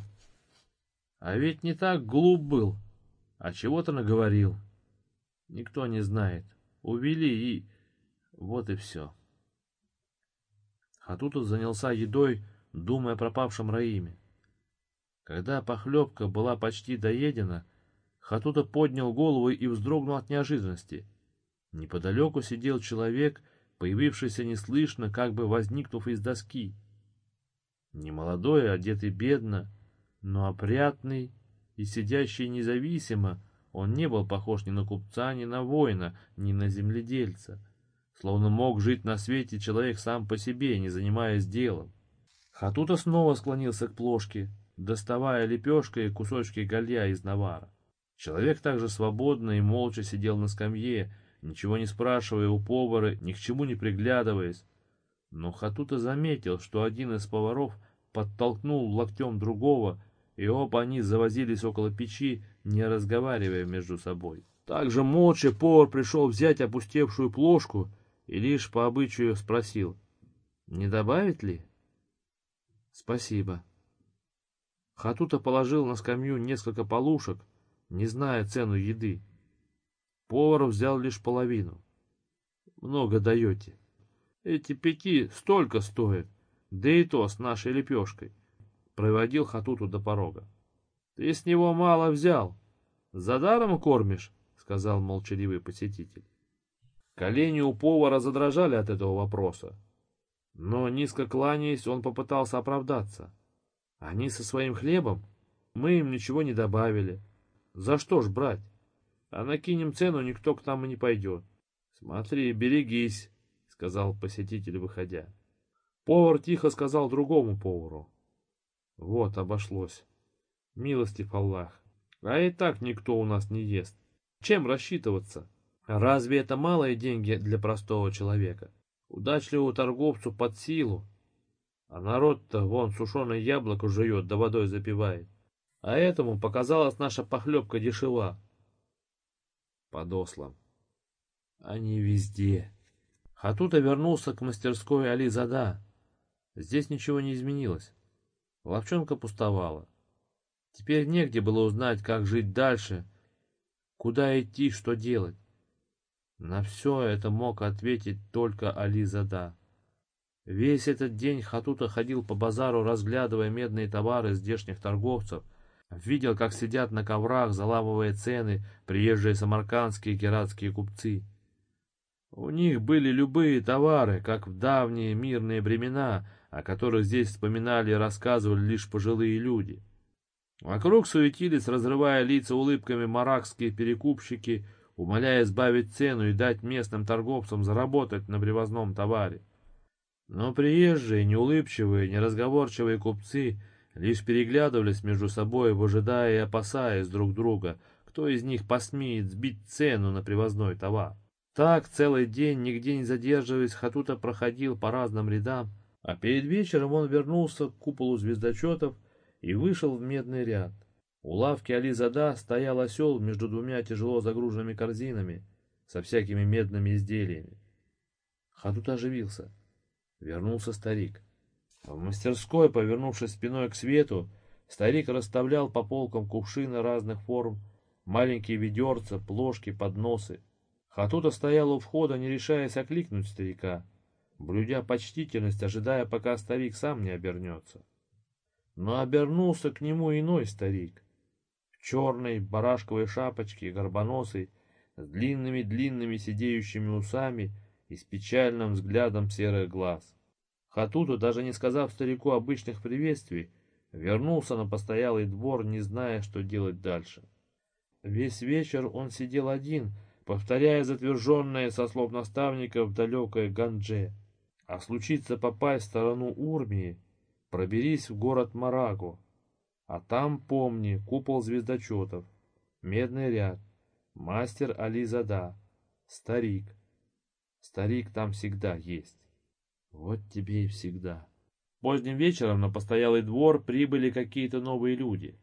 Speaker 1: А ведь не так глуп был, а чего-то наговорил. Никто не знает. Увели и... Вот и все. Хатутов занялся едой, думая о пропавшем Раиме. Когда похлебка была почти доедена, Хатута поднял голову и вздрогнул от неожиданности. Неподалеку сидел человек, появившийся неслышно, как бы возникнув из доски. Немолодой, одетый бедно, но опрятный, и сидящий независимо, он не был похож ни на купца, ни на воина, ни на земледельца. Словно мог жить на свете человек сам по себе, не занимаясь делом. Хатута снова склонился к плошке, доставая лепешкой кусочки галья из навара. Человек также свободно и молча сидел на скамье, ничего не спрашивая у повара, ни к чему не приглядываясь. Но Хатута заметил, что один из поваров подтолкнул локтем другого, и оба они завозились около печи, не разговаривая между собой. Также молча повар пришел взять опустевшую плошку и лишь по обычаю спросил, «Не добавить ли?» «Спасибо». Хатута положил на скамью несколько полушек, не зная цену еды. Повар взял лишь половину. «Много даете. Эти пяти столько стоят, да и то с нашей лепешкой» проводил Хатуту до порога. «Ты с него мало взял. За даром кормишь?» — сказал молчаливый посетитель. Колени у повара задрожали от этого вопроса. Но, низко кланяясь, он попытался оправдаться. «Они со своим хлебом? Мы им ничего не добавили. За что ж брать? А накинем цену, никто к нам и не пойдет. Смотри, берегись», — сказал посетитель, выходя. Повар тихо сказал другому повару. Вот, обошлось. Милостив Аллах. А и так никто у нас не ест. Чем рассчитываться? Разве это малые деньги для простого человека? Удачливому торговцу под силу. А народ-то вон сушеное яблоко жует, да водой запивает. А этому показалась наша похлебка дешева. Подослам. Они везде. Хатута вернулся к мастерской Али-Зада. Здесь ничего не изменилось. Ловчонка пустовала. Теперь негде было узнать, как жить дальше, куда идти, что делать. На все это мог ответить только Али Зада. Весь этот день Хатута ходил по базару, разглядывая медные товары здешних торговцев, видел, как сидят на коврах, заламывая цены, приезжие самаркандские кератские купцы. У них были любые товары, как в давние мирные времена, о которых здесь вспоминали и рассказывали лишь пожилые люди. Вокруг суетились, разрывая лица улыбками маракские перекупщики, умоляя сбавить цену и дать местным торговцам заработать на привозном товаре. Но приезжие, неулыбчивые, неразговорчивые купцы лишь переглядывались между собой, выжидая и опасаясь друг друга, кто из них посмеет сбить цену на привозной товар. Так целый день, нигде не задерживаясь, Хатута проходил по разным рядам, а перед вечером он вернулся к куполу звездочетов и вышел в медный ряд. У лавки Ализада стоял осел между двумя тяжело загруженными корзинами со всякими медными изделиями. Хатут оживился. Вернулся старик. В мастерской, повернувшись спиной к свету, старик расставлял по полкам кувшины разных форм, Маленькие ведерца, плошки, подносы. Хатута стояла у входа, не решаясь окликнуть старика, блюдя почтительность, ожидая, пока старик сам не обернется. Но обернулся к нему иной старик. В черной барашковой шапочке, горбоносой, с длинными-длинными сидеющими усами и с печальным взглядом серых глаз. Хатута, даже не сказав старику обычных приветствий, вернулся на постоялый двор, не зная, что делать дальше. Весь вечер он сидел один, повторяя затверженное со слов наставников далекое Ганже. А случится попасть в сторону Урмии, проберись в город Марагу, а там, помни, купол звездочетов, медный ряд, мастер Ализада, старик. Старик там всегда есть. Вот тебе и всегда. Поздним вечером на постоялый двор прибыли какие-то новые люди.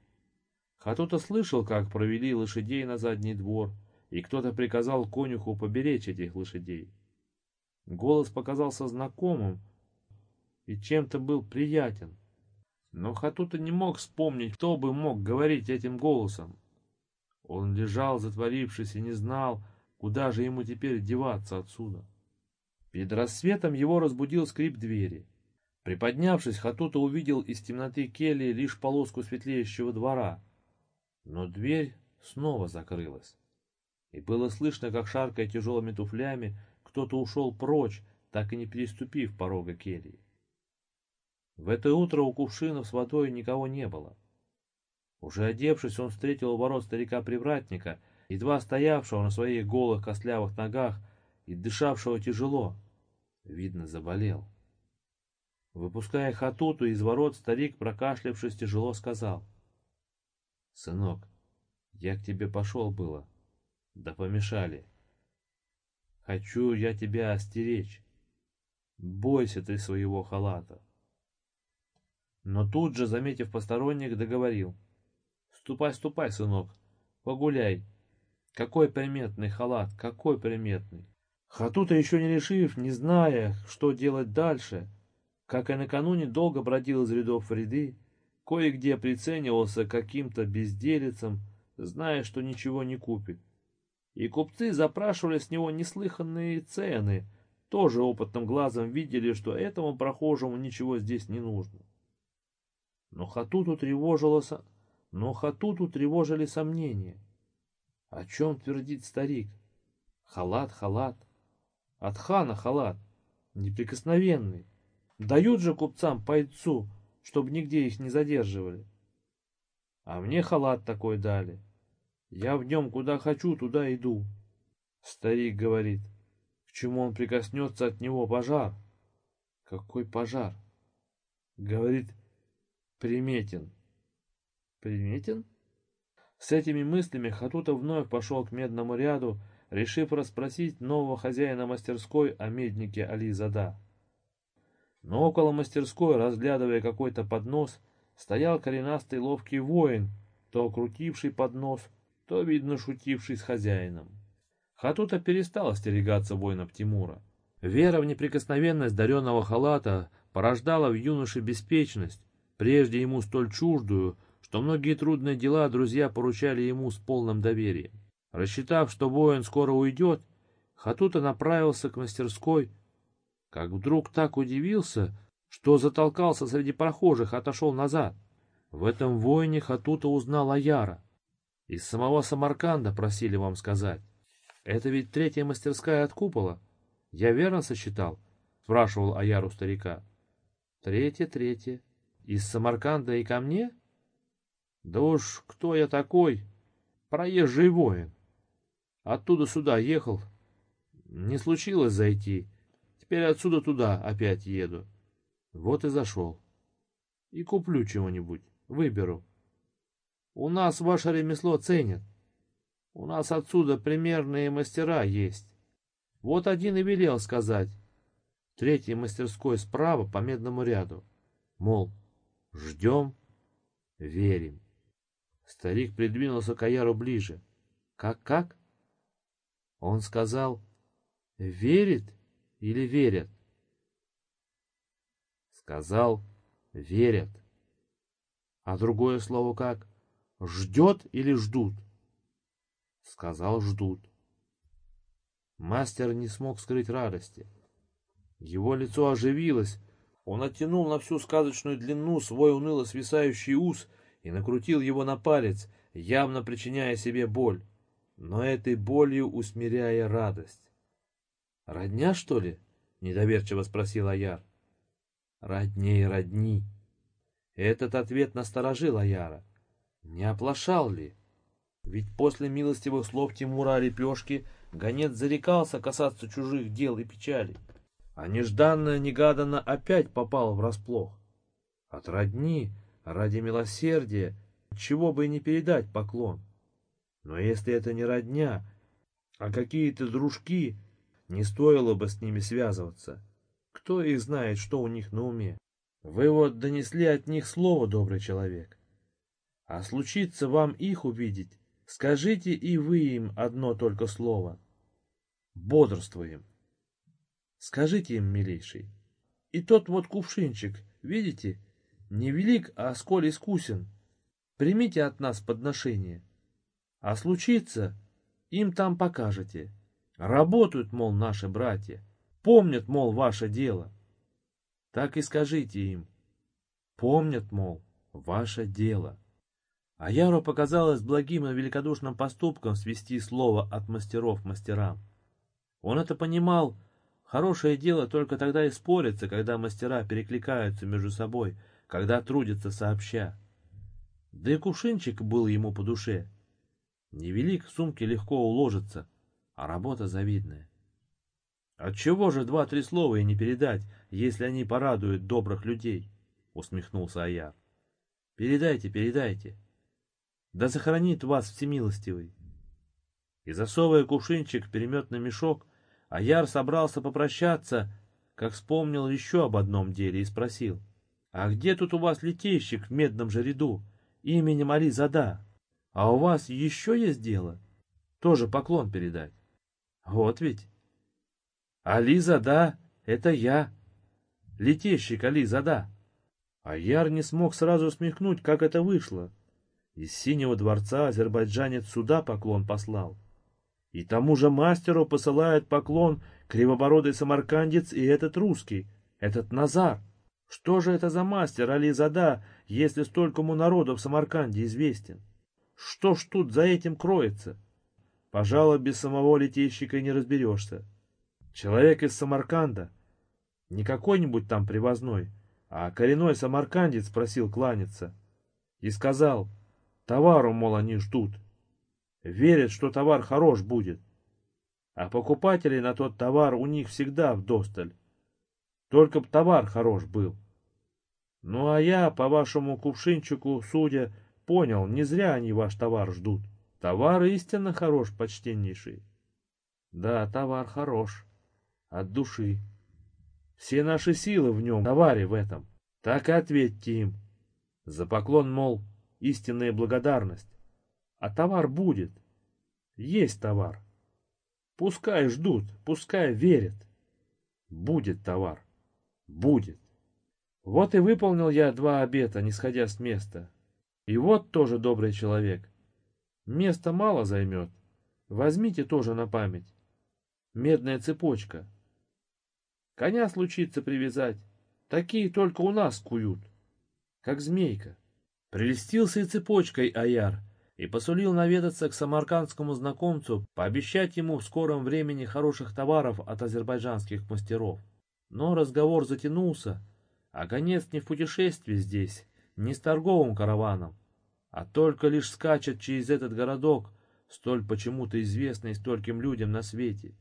Speaker 1: Хатута слышал, как провели лошадей на задний двор, и кто-то приказал конюху поберечь этих лошадей. Голос показался знакомым и чем-то был приятен. Но Хатута не мог вспомнить, кто бы мог говорить этим голосом. Он лежал, затворившись, и не знал, куда же ему теперь деваться отсюда. Перед рассветом его разбудил скрип двери. Приподнявшись, Хатута увидел из темноты кельи лишь полоску светлеющего двора. Но дверь снова закрылась. И было слышно, как, шаркая тяжелыми туфлями, кто-то ушел прочь, так и не переступив порога кельи. В это утро у кувшинов с водой никого не было. Уже одевшись, он встретил у ворот старика-привратника, едва стоявшего на своих голых костлявых ногах и дышавшего тяжело. Видно, заболел. Выпуская хатуту из ворот, старик, прокашлявшись, тяжело сказал. — Сынок, я к тебе пошел было, да помешали. Хочу я тебя остеречь. Бойся ты своего халата. Но тут же, заметив посторонних, договорил. Ступай, ступай, сынок, погуляй. Какой приметный халат, какой приметный. Хатута еще не решив, не зная, что делать дальше, как и накануне долго бродил из рядов в ряды, кое-где приценивался каким-то безделицам, зная, что ничего не купит. И купцы запрашивали с него неслыханные цены, тоже опытным глазом видели, что этому прохожему ничего здесь не нужно. Но Хатуту тревожилось, но Хатуту тревожили сомнения. О чем твердит старик? Халат, халат. От хана халат. Неприкосновенный. Дают же купцам пайцу, чтобы нигде их не задерживали. А мне халат такой дали. Я в нем куда хочу, туда иду. Старик говорит, к чему он прикоснется, от него пожар. Какой пожар? Говорит, приметен. Приметен? С этими мыслями Хатута вновь пошел к медному ряду, решив расспросить нового хозяина мастерской о меднике Ализада. Но около мастерской, разглядывая какой-то поднос, стоял коренастый ловкий воин, то крутивший поднос, то, видно, шутивший с хозяином. Хатута перестал остерегаться воинов Тимура. Вера в неприкосновенность даренного халата порождала в юноше беспечность, прежде ему столь чуждую, что многие трудные дела друзья поручали ему с полным доверием. Рассчитав, что воин скоро уйдет, Хатута направился к мастерской, как вдруг так удивился, что затолкался среди прохожих, отошел назад. В этом воине Хатута узнал Аяра. Из самого Самарканда просили вам сказать. Это ведь третья мастерская от купола. Я верно сосчитал? Спрашивал Аяру старика. Третья, третья. Из Самарканда и ко мне? Да уж, кто я такой? Проезжий воин. Оттуда сюда ехал. Не случилось зайти. Теперь отсюда туда опять еду. Вот и зашел. И куплю чего-нибудь. Выберу. У нас ваше ремесло ценят. У нас отсюда примерные мастера есть. Вот один и велел сказать. Третий мастерской справа по медному ряду. Мол, ждем, верим. Старик придвинулся к Аяру ближе. Как-как? Он сказал, верит или верят? Сказал, верят. А другое слово как? Ждет или ждут? Сказал, ждут. Мастер не смог скрыть радости. Его лицо оживилось, он оттянул на всю сказочную длину свой уныло свисающий ус и накрутил его на палец, явно причиняя себе боль, но этой болью усмиряя радость. «Родня, что ли?» — недоверчиво спросил Аяр. «Родней родни». Этот ответ насторожил Аяра. Не оплошал ли? Ведь после милостивых слов Тимура о лепешке гонец зарекался касаться чужих дел и печалей. А нежданно-негаданно опять попал врасплох. От родни, ради милосердия, чего бы и не передать поклон. Но если это не родня, а какие-то дружки, не стоило бы с ними связываться. Кто их знает, что у них на уме? Вы вот донесли от них слово, добрый человек. А случится вам их увидеть, скажите и вы им одно только слово. Бодрствуем. Скажите им, милейший. И тот вот кувшинчик, видите, не велик, а сколь искусен. Примите от нас подношение. А случится, им там покажете. Работают, мол, наши братья, помнят, мол, ваше дело. Так и скажите им. Помнят, мол, ваше дело. А Яру показалось благим и великодушным поступком свести слово от мастеров мастерам. Он это понимал, Хорошее дело только тогда и спорится, когда мастера перекликаются между собой, когда трудятся сообща. Да и кувшинчик был ему по душе. Невелик, в сумке легко уложится, а работа завидная. Отчего же два-три слова и не передать, если они порадуют добрых людей? Усмехнулся Аяр. Передайте, передайте. Да сохранит вас всемилостивый. И засовывая кувшинчик в переметный мешок, а Яр собрался попрощаться, как вспомнил еще об одном деле и спросил. «А где тут у вас летейщик в медном же ряду, именем Али Зада? А у вас еще есть дело? Тоже поклон передать». «Вот ведь». «Али Зада — это я, летейщик Али Зада». А Яр не смог сразу смехнуть, как это вышло. Из Синего дворца азербайджанец сюда поклон послал. И тому же мастеру посылает поклон кривобородый самаркандец и этот русский, этот Назар. Что же это за мастер Али-Зада, если столькому народу в Самарканде известен? Что ж тут за этим кроется? Пожалуй, без самого летейщика не разберешься. Человек из Самарканда, не какой-нибудь там привозной, а коренной самаркандец просил кланяться. И сказал, товару, мол, они ждут. Верят, что товар хорош будет. А покупателей на тот товар у них всегда вдосталь. Только б товар хорош был. Ну а я, по вашему кувшинчику, судя, понял, не зря они ваш товар ждут. Товар истинно хорош, почтеннейший. Да, товар хорош. От души. Все наши силы в нем, товаре в этом. Так и ответьте им. За поклон, мол, истинная благодарность. А товар будет. Есть товар. Пускай ждут, пускай верят. Будет товар. Будет. Вот и выполнил я два обета, не сходя с места. И вот тоже добрый человек. Места мало займет. Возьмите тоже на память. Медная цепочка. Коня случится привязать. Такие только у нас куют. Как змейка. Прелестился и цепочкой Аяр и посулил наведаться к самаркандскому знакомцу, пообещать ему в скором времени хороших товаров от азербайджанских мастеров. Но разговор затянулся, а конец не в путешествии здесь, не с торговым караваном, а только лишь скачет через этот городок, столь почему-то известный стольким людям на свете.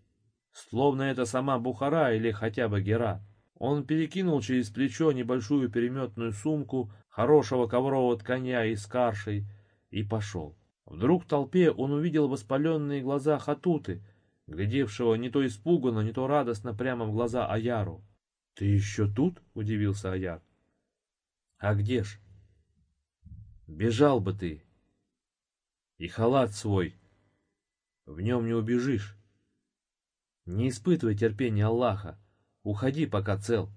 Speaker 1: Словно это сама Бухара или хотя бы Гера. Он перекинул через плечо небольшую переметную сумку хорошего коврового тканя из каршей, и пошел. Вдруг в толпе он увидел воспаленные глаза Хатуты, глядевшего не то испуганно, не то радостно прямо в глаза Аяру. — Ты еще тут? — удивился Аяр. — А где ж? — Бежал бы ты. И халат свой. В нем не убежишь. Не испытывай терпения Аллаха. Уходи, пока цел.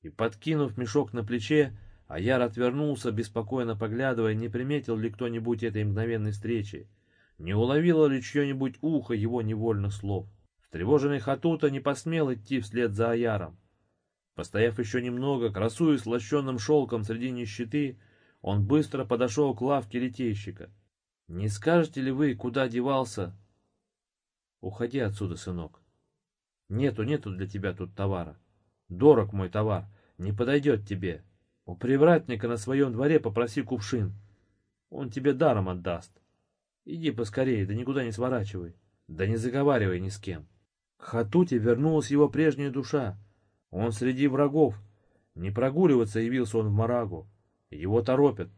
Speaker 1: И, подкинув мешок на плече, а Яр отвернулся, беспокойно поглядывая, не приметил ли кто-нибудь этой мгновенной встречи. Не уловило ли чье-нибудь ухо его невольных слов? Встревоженный Хатута не посмел идти вслед за Аяром. Постояв еще немного, красуясь лощенным шелком среди нищеты, он быстро подошел к лавке литейщика. «Не скажете ли вы, куда девался?» «Уходи отсюда, сынок. Нету, нету для тебя тут товара. Дорог мой товар, не подойдет тебе. У привратника на своем дворе попроси кувшин. Он тебе даром отдаст. Иди поскорее, да никуда не сворачивай, да не заговаривай ни с кем». К Хатуте вернулась его прежняя душа. Он среди врагов. Не прогуливаться явился он в Марагу. Его торопят.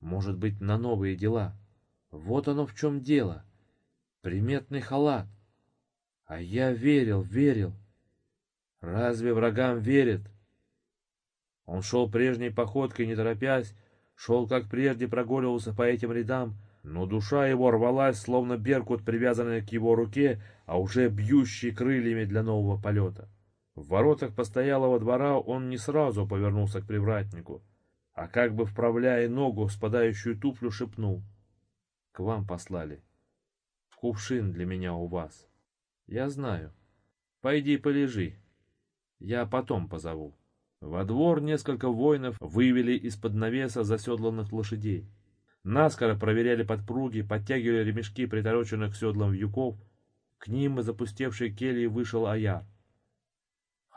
Speaker 1: Может быть, на новые дела. Вот оно в чем дело. Приметный халат. А я верил, верил. Разве врагам верят? Он шел прежней походкой, не торопясь, шел, как прежде, прогуливался по этим рядам, но душа его рвалась, словно беркут, привязанный к его руке, а уже бьющий крыльями для нового полета. В воротах постоялого двора он не сразу повернулся к привратнику а как бы вправляя ногу в спадающую туфлю, шепнул. «К вам послали. Кувшин для меня у вас. Я знаю. Пойди полежи. Я потом позову». Во двор несколько воинов вывели из-под навеса заседланных лошадей. Наскоро проверяли подпруги, подтягивали ремешки притороченных к седлам вьюков. К ним из опустевшей кельи вышел Аяр.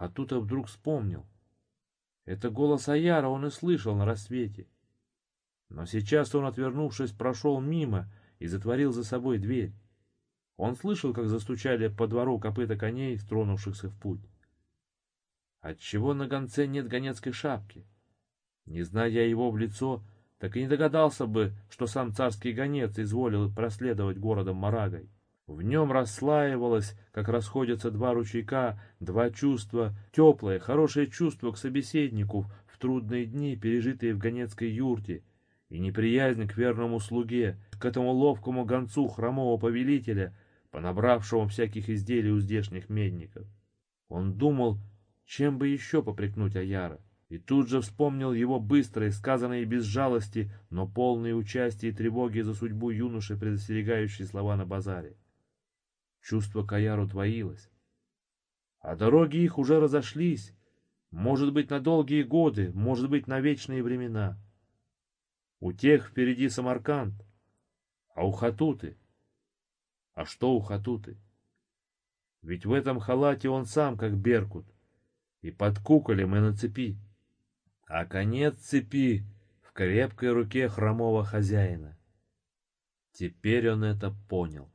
Speaker 1: А тут вдруг вспомнил. Это голос Аяра он и слышал на рассвете. Но сейчас он, отвернувшись, прошел мимо и затворил за собой дверь. Он слышал, как застучали по двору копыта коней, стронувшихся в путь. Отчего на гонце нет гонецкой шапки? Не зная я его в лицо, так и не догадался бы, что сам царский гонец изволил проследовать городом Марагой. В нем расслаивалось, как расходятся два ручейка, два чувства, теплое, хорошее чувство к собеседнику в трудные дни, пережитые в Ганецкой юрте, и неприязнь к верному слуге, к этому ловкому гонцу хромого повелителя, понабравшему всяких изделий у здешних медников. Он думал, чем бы еще попрекнуть Аяра, и тут же вспомнил его быстрые, сказанные без жалости, но полные участия и тревоги за судьбу юноши, предостерегающие слова на базаре. Чувство Каяру двоилось. А дороги их уже разошлись, может быть, на долгие годы, может быть, на вечные времена. У тех впереди Самарканд, а у Хатуты. А что у Хатуты? Ведь в этом халате он сам, как Беркут, и под куколем, и на цепи. А конец цепи в крепкой руке хромого хозяина. Теперь он это понял.